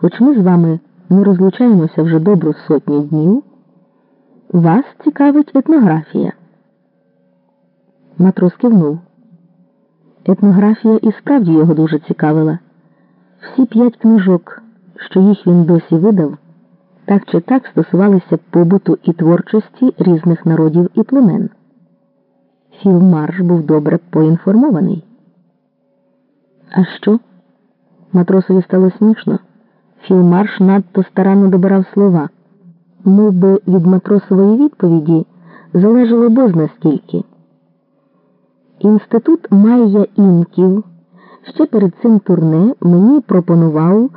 хоч ми з вами не розлучаємося вже добру сотню днів, вас цікавить етнографія. Матрос кивнув. Етнографія і справді його дуже цікавила. Всі п'ять книжок, що їх він досі видав, так чи так стосувалися побуту і творчості різних народів і племен. Філмарш був добре поінформований. А що? Матросові стало смішно. Філмарш надто старанно добирав слова, мов би від матросової відповіді залежало бозна скільки. Інститут Майя Інків ще перед цим турне мені пропонував.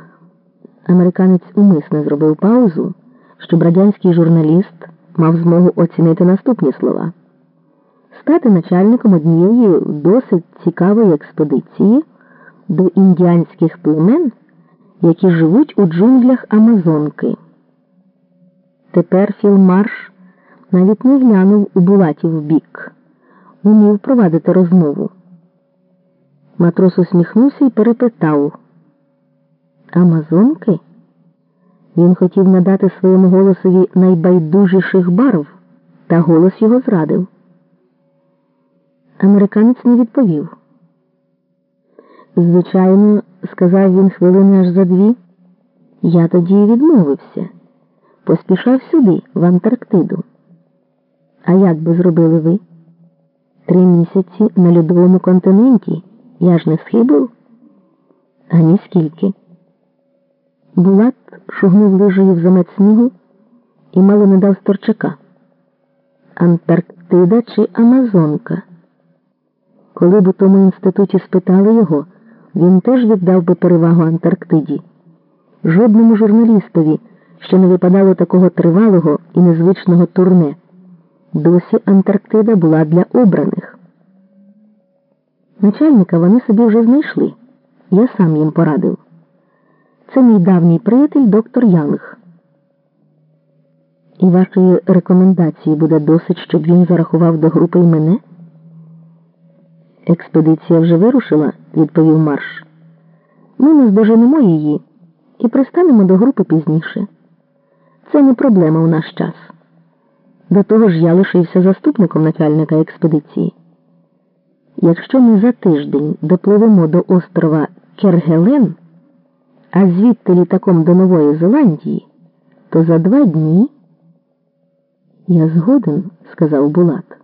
Американець умисно зробив паузу, щоб радянський журналіст мав змогу оцінити наступні слова. Стати начальником однієї досить цікавої експедиції до індіанських племен, які живуть у джунглях Амазонки. Тепер Філмарш навіть не глянув у Булатів бік, умів провадити розмову. Матрос усміхнувся і перепитав. Амазонки? Він хотів надати своєму голосові найбайдужіших барв, та голос його зрадив. Американець не відповів. Звичайно, сказав він хвилини аж за дві. Я тоді й відмовився. Поспішав сюди, в Антарктиду. А як би зробили ви? Три місяці на льодовому континенті я ж не схибив? Ані скільки. Булат шугнув лижею в замет снігу і мало не дав сторчака. Антарктида чи Амазонка. Коли б у тому інституті спитали його, він теж віддав би перевагу Антарктиді. Жодному журналістові ще не випадало такого тривалого і незвичного турне. Досі Антарктида була для обраних. Начальника вони собі вже знайшли. Я сам їм порадив. Це мій давній приятель доктор Янг. І вашої рекомендації буде досить, щоб він зарахував до групи і мене? Експедиція вже вирушила, відповів Марш. Ми не здоженемо її і пристанемо до групи пізніше. Це не проблема у наш час. До того ж я лишився заступником начальника експедиції. Якщо ми за тиждень допливемо до острова Кергелен, а звідти літаком до Нової Зеландії, то за два дні я згоден, сказав Булат.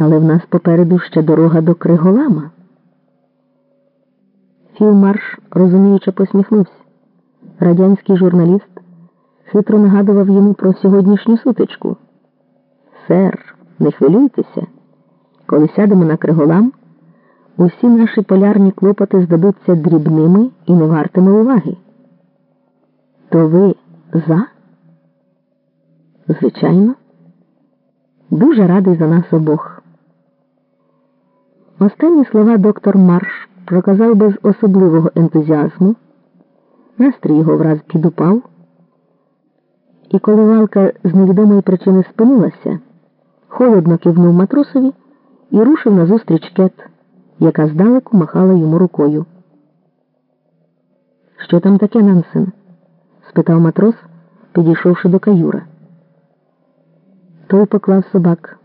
Але в нас попереду ще дорога до Криголама. Філмарш, розуміюче, посміхнувся. Радянський журналіст хитро нагадував йому про сьогоднішню сутичку. Сер, не хвилюйтеся, коли сядемо на Криголам. Усі наші полярні клопоти здадуться дрібними і не вартими уваги. То ви за? Звичайно, дуже радий за нас обох. Останні слова доктор Марш проказав без особливого ентузіазму. Настрій його враз підупав. І коли валка з невідомої причини спинилася, холодно кивнув матросові і рушив назустріч кет яка здалеку махала йому рукою. Що там таке, Нансен? спитав матрос, підійшовши до каюра. Той поклав собак.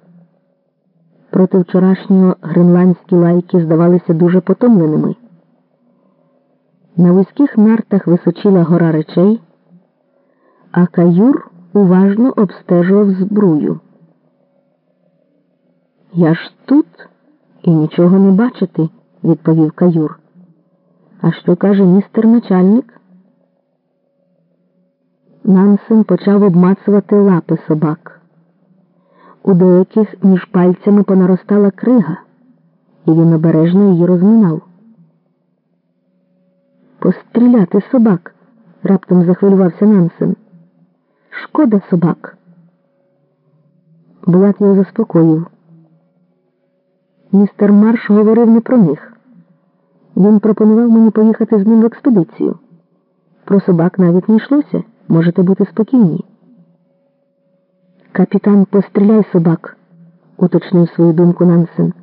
Проти вчорашнього гренландські лайки здавалися дуже потомленими. На вузьких нартах височила гора речей, а каюр уважно обстежував збрую. Я ж тут і нічого не бачити, відповів каюр. А що каже містер начальник? Нансен почав обмацувати лапи собак. У деяких між пальцями понаростала крига, і він обережно її розминав. Постріляти собак, раптом захвилювався Нансен. Шкода собак. Булат його заспокоїв. Містер Марш говорив не про них. Він пропонував мені поїхати з ним в експедицію. Про собак навіть не йшлося. Можете бути спокійні. Капітан, постріляй собак, уточнив свою думку Нансен.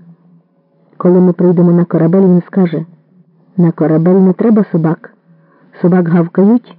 Коли ми прийдемо на корабель, він скаже на корабель не треба собак. Собак гавкають,